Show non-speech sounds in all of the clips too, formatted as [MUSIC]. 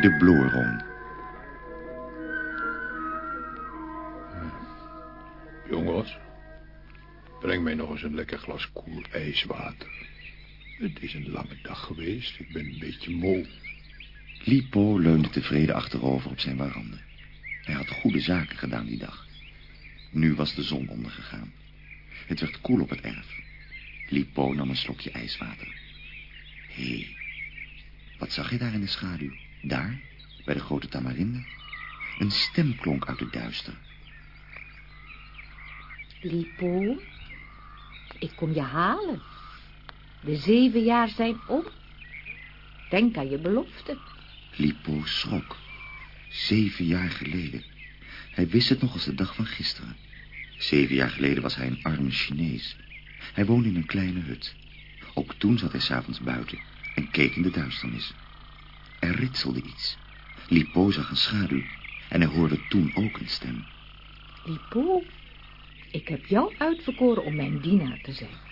De Bloorong. Jongens, breng mij nog eens een lekker glas koel ijswater. Het is een lange dag geweest, ik ben een beetje moe. Lipo leunde tevreden achterover op zijn warande. Hij had goede zaken gedaan die dag. Nu was de zon ondergegaan. Het werd koel op het erf. Lipo nam een slokje ijswater. Hé, hey, wat zag je daar in de schaduw? Daar, bij de grote tamarinde? Een stem klonk uit het duister. Lipo, ik kom je halen. De zeven jaar zijn om. Denk aan je belofte. Lipo schrok. Zeven jaar geleden. Hij wist het nog als de dag van gisteren. Zeven jaar geleden was hij een arme Chinees. Hij woonde in een kleine hut. Ook toen zat hij s'avonds buiten en keek in de duisternis. Er ritselde iets. Lipo zag een schaduw en hij hoorde toen ook een stem. Lipo, ik heb jou uitverkoren om mijn dienaar te zijn.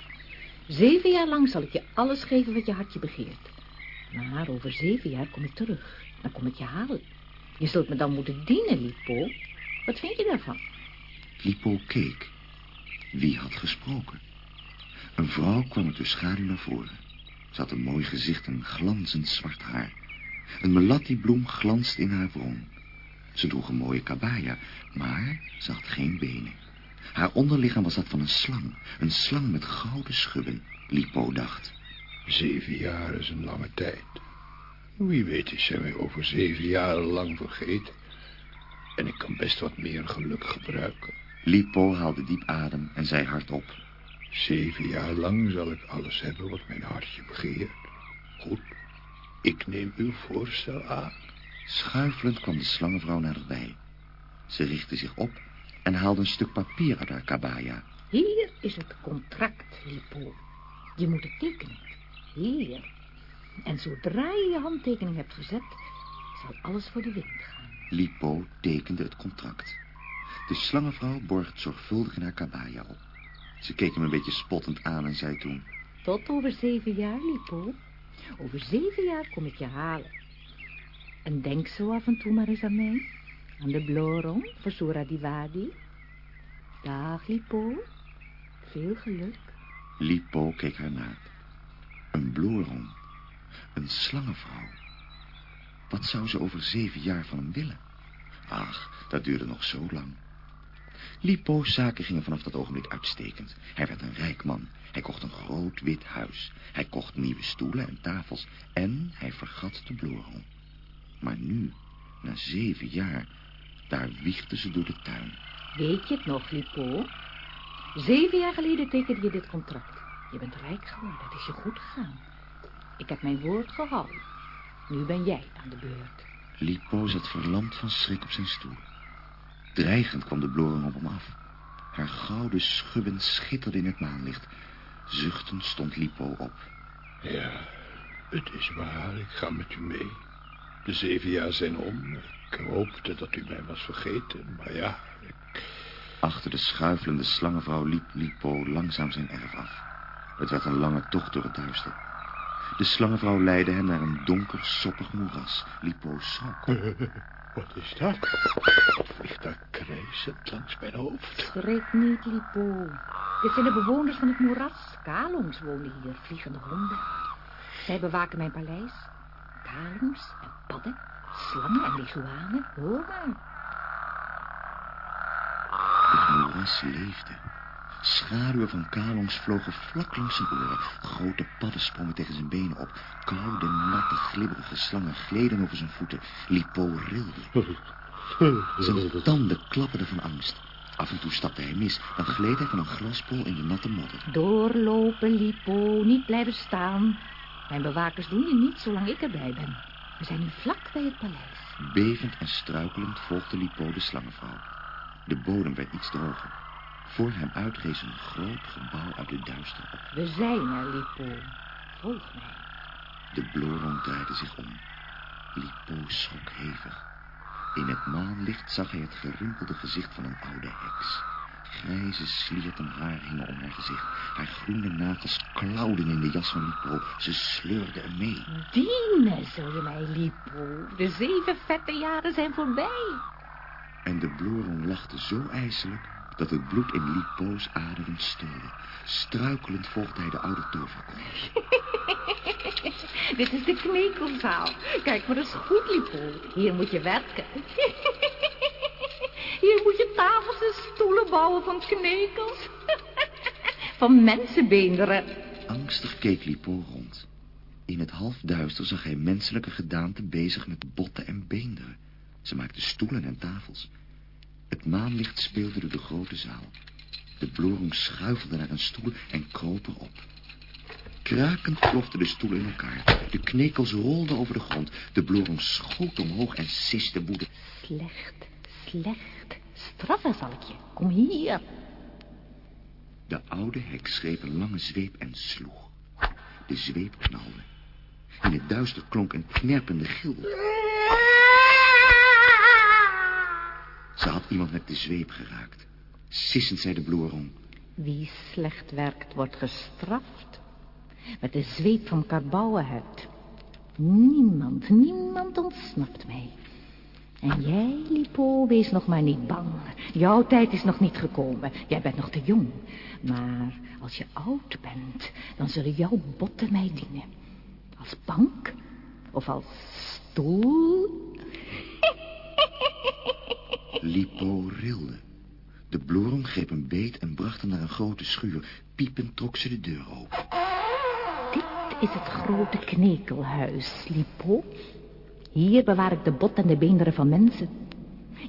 Zeven jaar lang zal ik je alles geven wat je hartje begeert. Maar over zeven jaar kom ik terug. Dan kom ik je halen. Je zult me dan moeten dienen, Lipo. Wat vind je daarvan? Lipo keek. Wie had gesproken? Een vrouw kwam uit de schaduw naar voren. Ze had een mooi gezicht en glanzend zwart haar. Een melatti-bloem glanste in haar wrong. Ze droeg een mooie kabaya, maar ze had geen benen. Haar onderlichaam was dat van een slang. Een slang met gouden schubben, Lipo dacht. Zeven jaar is een lange tijd. Wie weet is zij mij over zeven jaar lang vergeten. En ik kan best wat meer geluk gebruiken. Lipo haalde diep adem en zei hardop. Zeven jaar lang zal ik alles hebben wat mijn hartje begeert. Goed, ik neem uw voorstel aan. Schuifelend kwam de slangenvrouw naderbij. Ze richtte zich op en haalde een stuk papier uit haar kabaya. Hier is het contract, Lipo. Je moet het tekenen. Hier. En zodra je je handtekening hebt gezet, zal alles voor de wind gaan. Lipo tekende het contract. De slangenvrouw borg het zorgvuldig in haar kabaya op. Ze keek hem een beetje spottend aan en zei toen... Tot over zeven jaar, Lipo. Over zeven jaar kom ik je halen. En denk zo af en toe maar eens aan mij. Aan de Blorom voor Suradiwadi. Dag, Lipo. Veel geluk. Lipo keek haar na. Een bloerom. Een slangenvrouw. Wat zou ze over zeven jaar van hem willen? Ach, dat duurde nog zo lang. Lipo's zaken gingen vanaf dat ogenblik uitstekend. Hij werd een rijk man. Hij kocht een groot wit huis. Hij kocht nieuwe stoelen en tafels. En hij vergat de bloerom. Maar nu, na zeven jaar, daar wiegde ze door de tuin. Weet je het nog, Lipo? Zeven jaar geleden tekende je dit contract. Je bent rijk geworden, het is je goed gegaan. Ik heb mijn woord gehouden. Nu ben jij aan de beurt. Lipo zat verlamd van schrik op zijn stoel. Dreigend kwam de bloring op hem af. Haar gouden schubben schitterden in het maanlicht. Zuchtend stond Lipo op. Ja, het is waar, ik ga met u mee. De zeven jaar zijn om. Ik hoopte dat u mij was vergeten, maar ja... Ik... Achter de schuifelende slangenvrouw liep Lipo langzaam zijn erf af. Het werd een lange tocht door het duister. De slangenvrouw leidde hem naar een donker, soppig moeras. Lipo schrok. [LAUGHS] Wat is dat? Krijzend langs mijn hoofd? Schrik niet, Lipo. Dit zijn de bewoners van het moeras. Kalongs wonen hier, vliegende honden. Zij bewaken mijn paleis. Kalongs en padden, slangen en leguanen. Hoor maar. Het moeras leefde. Schaduwen van Kalongs vlogen vlak langs zijn oren. Grote padden sprongen tegen zijn benen op. Koude, natte, glibberige slangen gleden over zijn voeten. Lipo rilde. [LAUGHS] Zijn tanden klapperden van angst. Af en toe stapte hij mis. Dan gleed hij van een glasbol in de natte modder. Doorlopen, Lipo. Niet blijven staan. Mijn bewakers doen je niet zolang ik erbij ben. We zijn nu vlak bij het paleis. Bevend en struikelend volgde Lipo de slangenvrouw. De bodem werd iets droger. Voor hem uit rees een groot gebouw uit de duister op. We zijn er, Lipo. Volg mij. De bloron draaide zich om. Lipo schrok hevig. In het maanlicht zag hij het gerimpelde gezicht van een oude heks. Grijze slierten haar hingen om haar gezicht. Haar groene nagels klauwden in de jas van Lipo. Ze sleurde er mee. Dienen zul je mij, Lipo. De zeven vette jaren zijn voorbij. En de bloeron lachte zo ijselijk dat het bloed in Lipo's aderen stolde. Struikelend volgde hij de oude toverkoning. [LAUGHS] Dit is de knekelzaal. Kijk maar eens goed, Lipo. Hier moet je werken. [LAUGHS] Hier moet je tafels en stoelen bouwen van knekels. [LAUGHS] Van mensenbeenderen. Angstig keek Lipo rond. In het halfduister zag hij menselijke gedaanten bezig met botten en beenderen. Ze maakten stoelen en tafels. Het maanlicht speelde door de grote zaal. De bloerong schuifelde naar een stoel en kroop erop. Krakend ploften de stoelen in elkaar. De knekels rolden over de grond. De bloerong schoot omhoog en siste woede. Slecht, slecht. Straffen zal ik je. Kom hier. De oude heks greep een lange zweep en sloeg. De zweep knalde. In het duister klonk een knerpende gil. Ze had iemand met de zweep geraakt. Sissend zei de bloerom. Wie slecht werkt, wordt gestraft. Met de zweep van Karbouwenhuid. Niemand, niemand ontsnapt mij. En jij, Lipo, wees nog maar niet bang. Jouw tijd is nog niet gekomen. Jij bent nog te jong. Maar als je oud bent, dan zullen jouw botten mij dienen. Als bank of als stoel. [LAUGHS] Lipo rilde. De bloerom greep een beet en bracht hem naar een grote schuur. Piepend trok ze de deur open. Is het grote knekelhuis, Lipo. Hier bewaar ik de bot en de beenderen van mensen.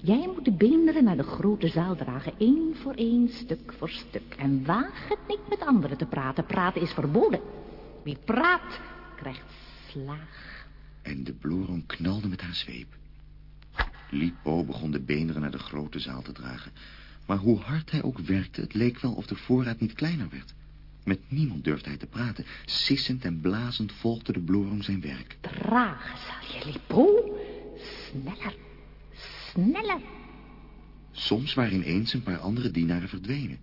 Jij moet de beenderen naar de grote zaal dragen, één voor één, stuk voor stuk. En waag het niet met anderen te praten. Praten is verboden. Wie praat, krijgt slaag. En de bloerom knalde met haar zweep. Lipo begon de beenderen naar de grote zaal te dragen. Maar hoe hard hij ook werkte, het leek wel of de voorraad niet kleiner werd. Met niemand durfde hij te praten. Sissend en blazend volgde de bloerom zijn werk. Dragen zal je, Lipo. Sneller, sneller. Soms waren ineens een paar andere dienaren verdwenen.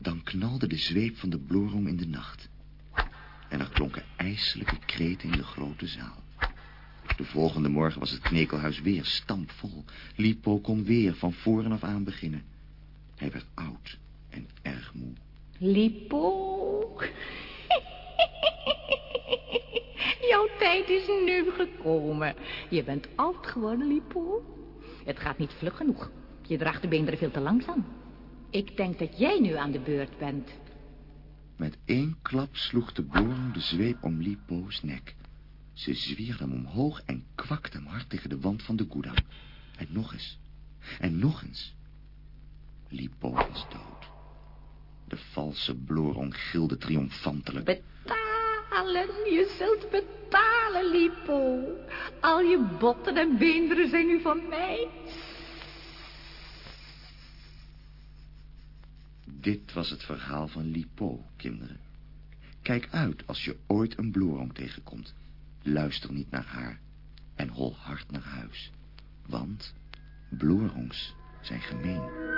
Dan knalde de zweep van de bloerom in de nacht. En er klonken ijselijke kreten in de grote zaal. De volgende morgen was het knekelhuis weer stampvol. Lipo kon weer van voren af aan beginnen. Hij werd oud en erg moe. Lipo. [LAUGHS] Jouw tijd is nu gekomen. Je bent oud geworden, Lipo. Het gaat niet vlug genoeg. Je draagt de beenderen veel te langzaam. Ik denk dat jij nu aan de beurt bent. Met één klap sloeg de bloerom de zweep om Lipo's nek. Ze zwierde hem omhoog en kwakte hem hard tegen de wand van de goedang. En nog eens. En nog eens. Lipo was dood. De valse bloerom gilde triomfantelijk. Betalen, je zult betalen, Lipo. Al je botten en beenderen zijn nu van mij. Dit was het verhaal van Lipo, kinderen. Kijk uit als je ooit een bloerom tegenkomt. Luister niet naar haar en hol hard naar huis. Want bloerongs zijn gemeen.